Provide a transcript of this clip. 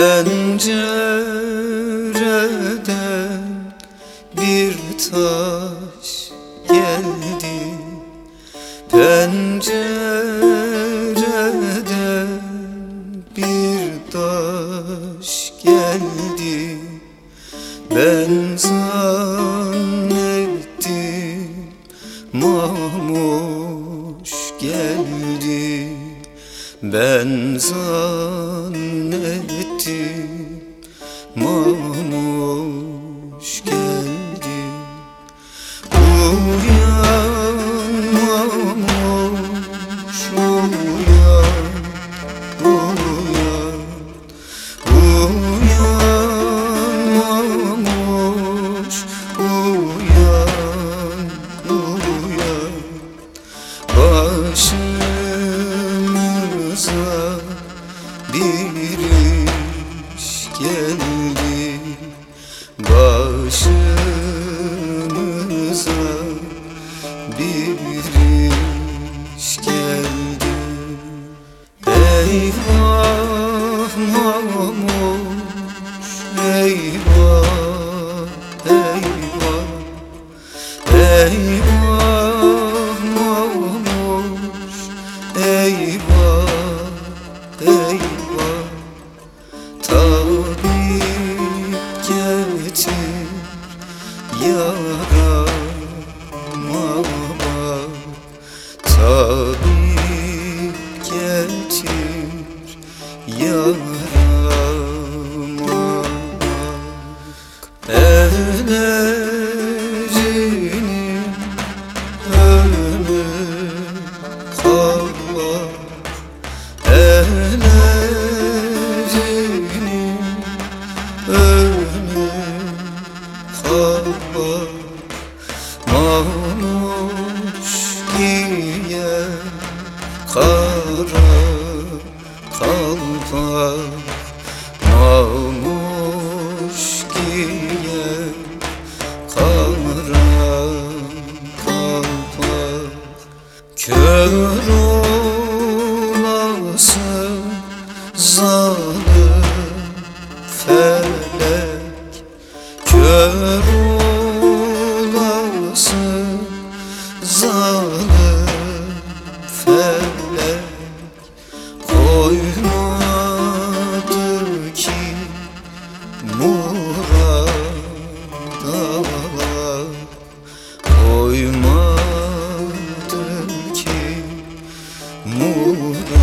Pencereden bir taş geldi. Pencereden bir taş geldi. Ben zannettim mamuş geldi Ben zannettim mamuş geldi Uyan Başımıza bir iş geldi. Eyvah mamuş eyvah eyvah Eyvah Tabip getir yarama. Bak Ellerinin önü kallar Ellerinin önü kallar kalpak Mamuş giyer kara kalpak Kör murada